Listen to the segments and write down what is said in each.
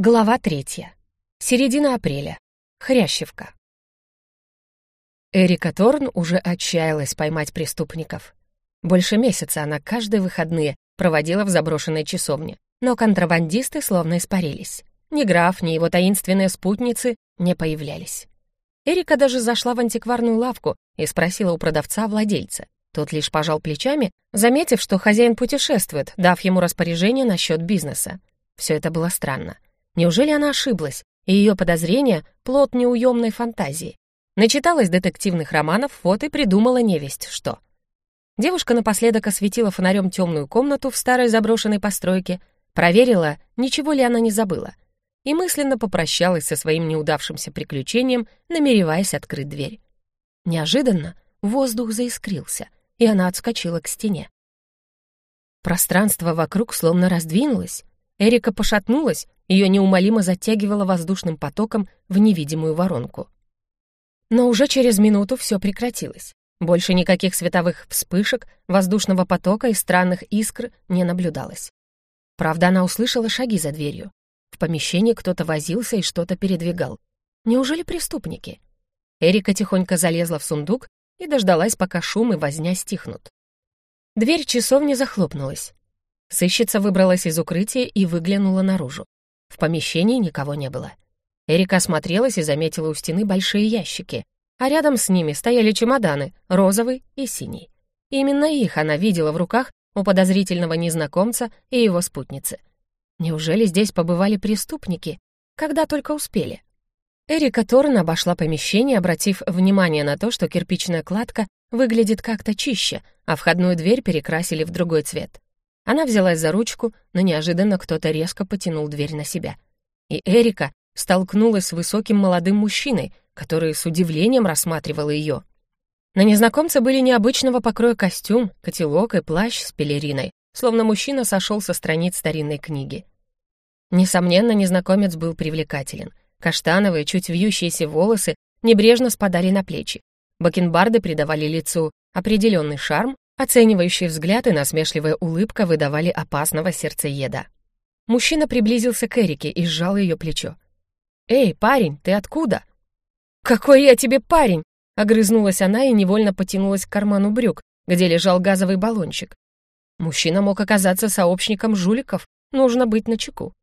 Глава третья. Середина апреля. Хрящевка. Эрика Торн уже отчаялась поймать преступников. Больше месяца она каждые выходные проводила в заброшенной часовне, но контрабандисты словно испарились. Ни граф, ни его таинственные спутницы не появлялись. Эрика даже зашла в антикварную лавку и спросила у продавца-владельца. Тот лишь пожал плечами, заметив, что хозяин путешествует, дав ему распоряжение насчет бизнеса. Все это было странно. Неужели она ошиблась, и ее подозрение — плод неуемной фантазии? Начиталась детективных романов, вот и придумала невесть что. Девушка напоследок осветила фонарем темную комнату в старой заброшенной постройке, проверила, ничего ли она не забыла, и мысленно попрощалась со своим неудавшимся приключением, намереваясь открыть дверь. Неожиданно воздух заискрился, и она отскочила к стене. Пространство вокруг словно раздвинулось, Эрика пошатнулась, ее неумолимо затягивало воздушным потоком в невидимую воронку. Но уже через минуту все прекратилось. Больше никаких световых вспышек, воздушного потока и странных искр не наблюдалось. Правда, она услышала шаги за дверью. В помещении кто-то возился и что-то передвигал. Неужели преступники? Эрика тихонько залезла в сундук и дождалась, пока шум и возня стихнут. Дверь часовни захлопнулась. Сыщица выбралась из укрытия и выглянула наружу. В помещении никого не было. Эрика осмотрелась и заметила у стены большие ящики, а рядом с ними стояли чемоданы, розовый и синий. Именно их она видела в руках у подозрительного незнакомца и его спутницы. Неужели здесь побывали преступники? Когда только успели. Эрика Торн обошла помещение, обратив внимание на то, что кирпичная кладка выглядит как-то чище, а входную дверь перекрасили в другой цвет. Она взялась за ручку, но неожиданно кто-то резко потянул дверь на себя. И Эрика столкнулась с высоким молодым мужчиной, который с удивлением рассматривал ее. На незнакомце были необычного покроя костюм, котелок и плащ с пелериной, словно мужчина сошел со страниц старинной книги. Несомненно, незнакомец был привлекателен. Каштановые, чуть вьющиеся волосы небрежно спадали на плечи. Бакенбарды придавали лицу определенный шарм, Оценивающий взгляд и насмешливая улыбка выдавали опасного сердцееда. Мужчина приблизился к Эрике и сжал ее плечо. «Эй, парень, ты откуда?» «Какой я тебе парень!» Огрызнулась она и невольно потянулась к карману брюк, где лежал газовый баллончик. Мужчина мог оказаться сообщником жуликов, нужно быть начеку.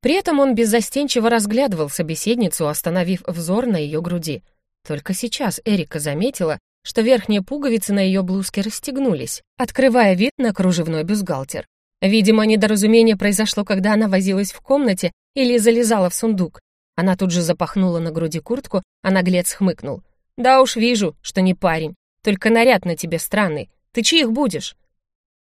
При этом он беззастенчиво разглядывал собеседницу, остановив взор на ее груди. Только сейчас Эрика заметила, что верхние пуговицы на ее блузке расстегнулись, открывая вид на кружевной бюстгальтер. Видимо, недоразумение произошло, когда она возилась в комнате или залезала в сундук. Она тут же запахнула на груди куртку, а наглец хмыкнул. «Да уж вижу, что не парень. Только наряд на тебе странный. Ты чьих будешь?»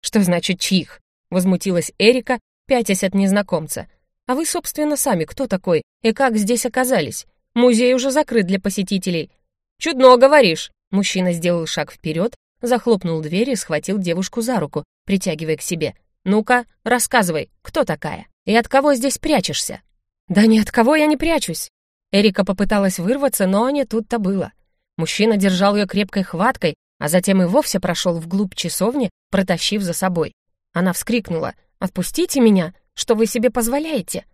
«Что значит чьих?» — возмутилась Эрика, пятясь от незнакомца. «А вы, собственно, сами кто такой и как здесь оказались? Музей уже закрыт для посетителей». «Чудно говоришь», Мужчина сделал шаг вперед, захлопнул дверь и схватил девушку за руку, притягивая к себе. «Ну-ка, рассказывай, кто такая? И от кого здесь прячешься?» «Да ни от кого я не прячусь!» Эрика попыталась вырваться, но не тут-то было. Мужчина держал ее крепкой хваткой, а затем и вовсе прошел вглубь часовни, протащив за собой. Она вскрикнула. «Отпустите меня! Что вы себе позволяете?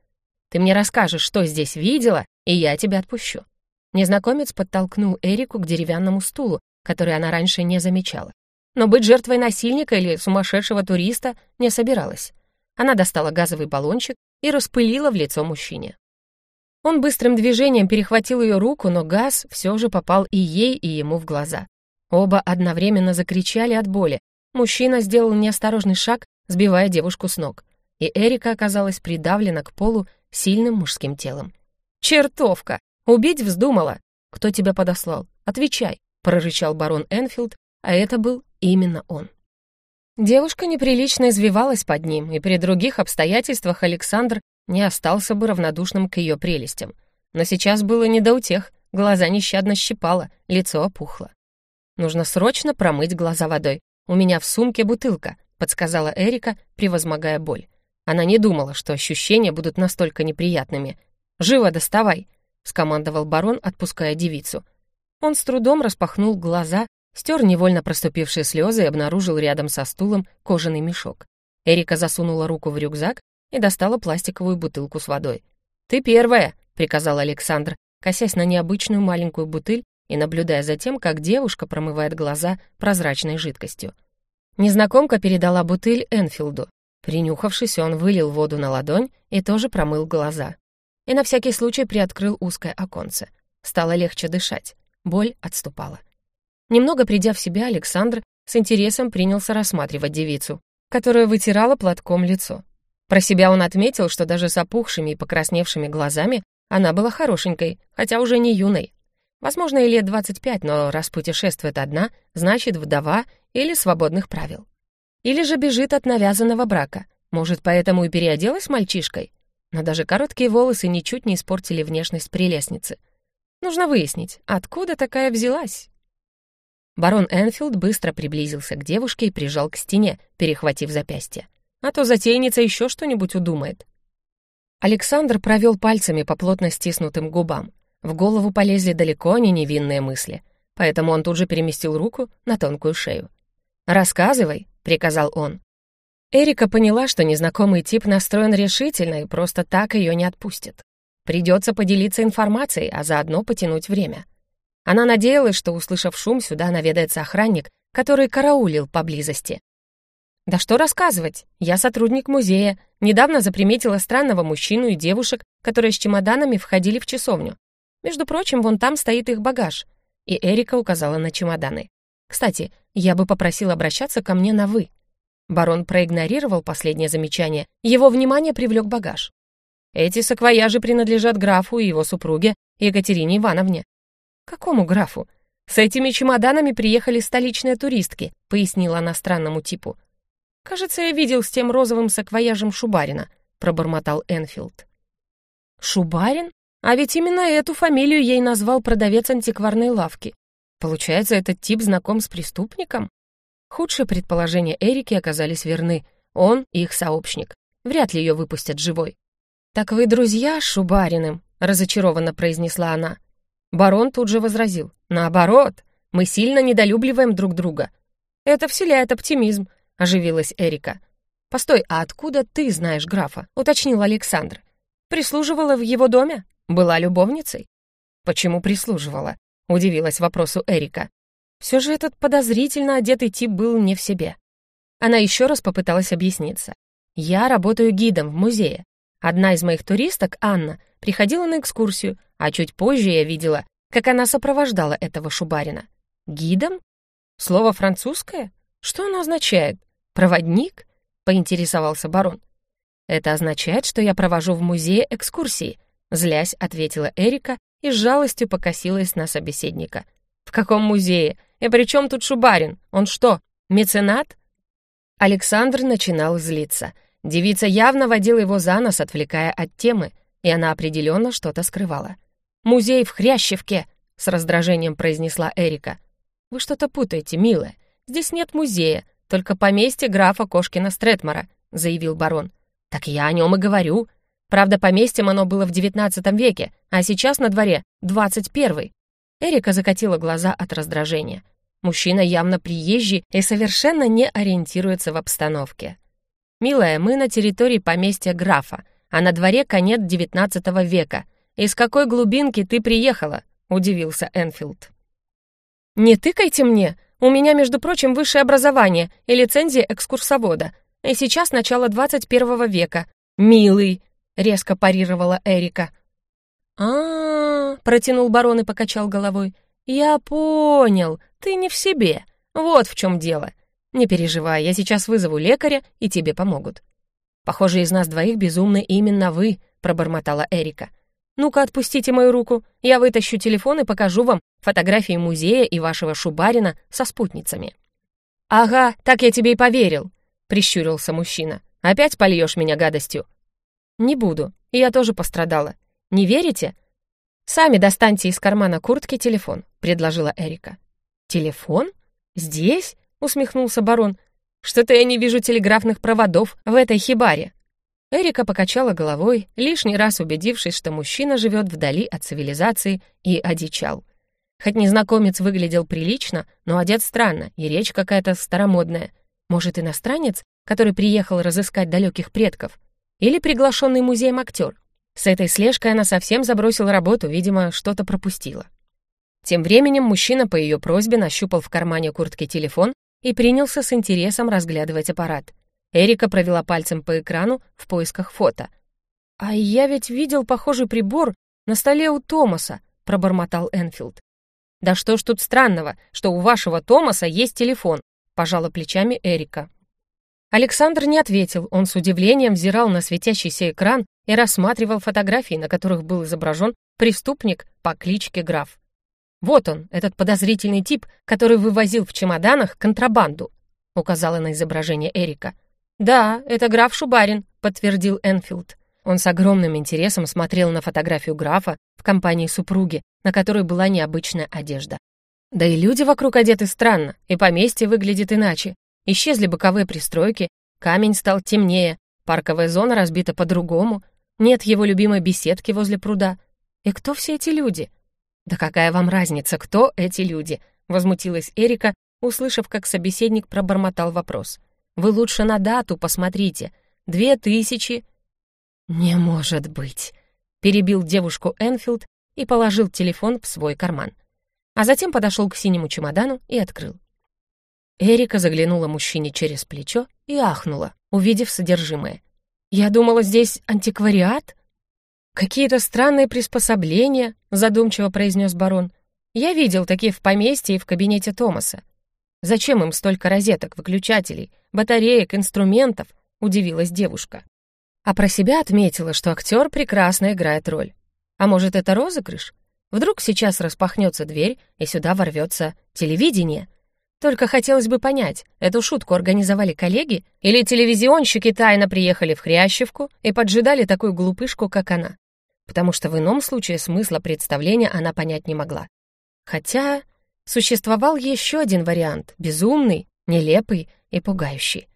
Ты мне расскажешь, что здесь видела, и я тебя отпущу». Незнакомец подтолкнул Эрику к деревянному стулу, который она раньше не замечала. Но быть жертвой насильника или сумасшедшего туриста не собиралась. Она достала газовый баллончик и распылила в лицо мужчине. Он быстрым движением перехватил ее руку, но газ все же попал и ей, и ему в глаза. Оба одновременно закричали от боли. Мужчина сделал неосторожный шаг, сбивая девушку с ног. И Эрика оказалась придавлена к полу сильным мужским телом. «Чертовка!» «Убить вздумала? Кто тебя подослал? Отвечай!» — прорычал барон Энфилд, а это был именно он. Девушка неприлично извивалась под ним, и при других обстоятельствах Александр не остался бы равнодушным к ее прелестям. Но сейчас было не до утех, глаза нещадно щипало, лицо опухло. «Нужно срочно промыть глаза водой. У меня в сумке бутылка», — подсказала Эрика, превозмогая боль. Она не думала, что ощущения будут настолько неприятными. «Живо доставай!» Скомандовал барон, отпуская девицу. Он с трудом распахнул глаза, стер невольно проступившие слезы и обнаружил рядом со стулом кожаный мешок. Эрика засунула руку в рюкзак и достала пластиковую бутылку с водой. «Ты первая», — приказал Александр, косясь на необычную маленькую бутыль и наблюдая за тем, как девушка промывает глаза прозрачной жидкостью. Незнакомка передала бутыль Энфилду. Принюхавшись, он вылил воду на ладонь и тоже промыл глаза. И на всякий случай приоткрыл узкое оконце. Стало легче дышать, боль отступала. Немного придя в себя, Александр с интересом принялся рассматривать девицу, которая вытирала платком лицо. Про себя он отметил, что даже с опухшими и покрасневшими глазами она была хорошенькой, хотя уже не юной. Возможно, и лет 25, но раз путешествует одна, значит, вдова или свободных правил. Или же бежит от навязанного брака. Может, поэтому и переоделась мальчишкой? Но даже короткие волосы ничуть не испортили внешность прелестницы. Нужно выяснить, откуда такая взялась. Барон Энфилд быстро приблизился к девушке и прижал к стене, перехватив запястье. А то затейница еще что-нибудь удумает. Александр провел пальцами по плотно стиснутым губам. В голову полезли далеко не невинные мысли, поэтому он тут же переместил руку на тонкую шею. «Рассказывай», — приказал он. Эрика поняла, что незнакомый тип настроен решительно и просто так ее не отпустит. Придется поделиться информацией, а заодно потянуть время. Она надеялась, что, услышав шум, сюда наведается охранник, который караулил поблизости. «Да что рассказывать? Я сотрудник музея. Недавно заприметила странного мужчину и девушек, которые с чемоданами входили в часовню. Между прочим, вон там стоит их багаж. И Эрика указала на чемоданы. Кстати, я бы попросил обращаться ко мне на «вы». Барон проигнорировал последнее замечание. Его внимание привлек багаж. Эти саквояжи принадлежат графу и его супруге Екатерине Ивановне. Какому графу? С этими чемоданами приехали столичные туристки, пояснила она странному типу. Кажется, я видел с тем розовым саквояжем Шубарина, пробормотал Энфилд. Шубарин? А ведь именно эту фамилию ей назвал продавец антикварной лавки. Получается, этот тип знаком с преступником? Худшие предположения Эрики оказались верны. Он их сообщник. Вряд ли ее выпустят живой. «Так вы друзья с Шубариным?» — разочарованно произнесла она. Барон тут же возразил. «Наоборот, мы сильно недолюбливаем друг друга». «Это вселяет оптимизм», — оживилась Эрика. «Постой, а откуда ты знаешь графа?» — уточнил Александр. «Прислуживала в его доме?» Была любовницей? Почему прислуживала? Удивилась вопросу Эрика. Все же этот подозрительно одетый тип был не в себе. Она еще раз попыталась объясниться. Я работаю гидом в музее. Одна из моих туристок, Анна, приходила на экскурсию, а чуть позже я видела, как она сопровождала этого Шубарина. Гидом? Слово французское? Что оно означает? Проводник? Поинтересовался барон. Это означает, что я провожу в музее экскурсии, Злясь, ответила Эрика и с жалостью покосилась на собеседника. «В каком музее? И при чем тут Шубарин? Он что, меценат?» Александр начинал злиться. Девица явно водила его за нос, отвлекая от темы, и она определенно что-то скрывала. «Музей в Хрящевке!» — с раздражением произнесла Эрика. «Вы что-то путаете, милая. Здесь нет музея, только поместье графа Кошкина Стретмара», — заявил барон. «Так я о нем и говорю», Правда, поместьем оно было в XIX веке, а сейчас на дворе XXI. Эрика закатила глаза от раздражения. Мужчина явно приезжий и совершенно не ориентируется в обстановке. «Милая, мы на территории поместья графа, а на дворе конец XIX века. Из какой глубинки ты приехала?» — удивился Энфилд. «Не тыкайте мне! У меня, между прочим, высшее образование и лицензия экскурсовода. И сейчас начало 21 века. Милый!» резко парировала Эрика. а, протянул барон и покачал головой. «Я понял, ты не в себе. Вот в чем дело. Не переживай, я сейчас вызову лекаря, и тебе помогут». «Похоже, из нас двоих безумны именно вы», — пробормотала Эрика. «Ну-ка, отпустите мою руку. Я вытащу телефон и покажу вам фотографии музея и вашего Шубарина со спутницами». «Ага, так я тебе и поверил», — прищурился мужчина. «Опять польешь меня гадостью?» «Не буду. Я тоже пострадала. Не верите?» «Сами достаньте из кармана куртки телефон», — предложила Эрика. «Телефон? Здесь?» — усмехнулся барон. «Что-то я не вижу телеграфных проводов в этой хибаре». Эрика покачала головой, лишний раз убедившись, что мужчина живет вдали от цивилизации и одичал. Хоть незнакомец выглядел прилично, но одет странно, и речь какая-то старомодная. Может, иностранец, который приехал разыскать далеких предков? Или приглашенный музеем актер. С этой слежкой она совсем забросила работу, видимо, что-то пропустила. Тем временем мужчина по ее просьбе нащупал в кармане куртки телефон и принялся с интересом разглядывать аппарат. Эрика провела пальцем по экрану в поисках фото. «А я ведь видел похожий прибор на столе у Томаса», — пробормотал Энфилд. «Да что ж тут странного, что у вашего Томаса есть телефон?» — пожала плечами Эрика. Александр не ответил, он с удивлением взирал на светящийся экран и рассматривал фотографии, на которых был изображен преступник по кличке Граф. «Вот он, этот подозрительный тип, который вывозил в чемоданах контрабанду», указала на изображение Эрика. «Да, это граф Шубарин», подтвердил Энфилд. Он с огромным интересом смотрел на фотографию графа в компании супруги, на которой была необычная одежда. Да и люди вокруг одеты странно, и поместье выглядит иначе. Исчезли боковые пристройки, камень стал темнее, парковая зона разбита по-другому, нет его любимой беседки возле пруда. И кто все эти люди? «Да какая вам разница, кто эти люди?» — возмутилась Эрика, услышав, как собеседник пробормотал вопрос. «Вы лучше на дату посмотрите. Две тысячи...» «Не может быть!» — перебил девушку Энфилд и положил телефон в свой карман. А затем подошел к синему чемодану и открыл. Эрика заглянула мужчине через плечо и ахнула, увидев содержимое. «Я думала, здесь антиквариат?» «Какие-то странные приспособления», — задумчиво произнес барон. «Я видел такие в поместье и в кабинете Томаса. Зачем им столько розеток, выключателей, батареек, инструментов?» — удивилась девушка. А про себя отметила, что актер прекрасно играет роль. А может, это розыгрыш? Вдруг сейчас распахнется дверь, и сюда ворвется телевидение? Только хотелось бы понять, эту шутку организовали коллеги или телевизионщики тайно приехали в Хрящевку и поджидали такую глупышку, как она? потому что в ином случае смысла представления она понять не могла. Хотя существовал еще один вариант, безумный, нелепый и пугающий.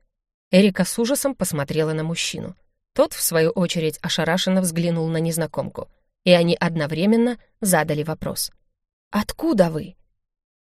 Эрика с ужасом посмотрела на мужчину. Тот, в свою очередь, ошарашенно взглянул на незнакомку, и они одновременно задали вопрос. «Откуда вы?»